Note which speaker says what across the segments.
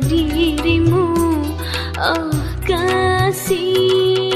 Speaker 1: dirimu. Oh kasih.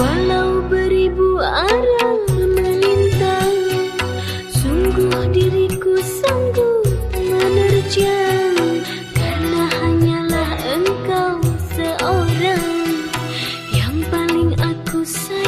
Speaker 1: Walau beribu arang melintang Sungguh diriku sanggup menerjang. Karena hanyalah engkau seorang Yang paling aku sayang.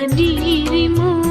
Speaker 1: dirimu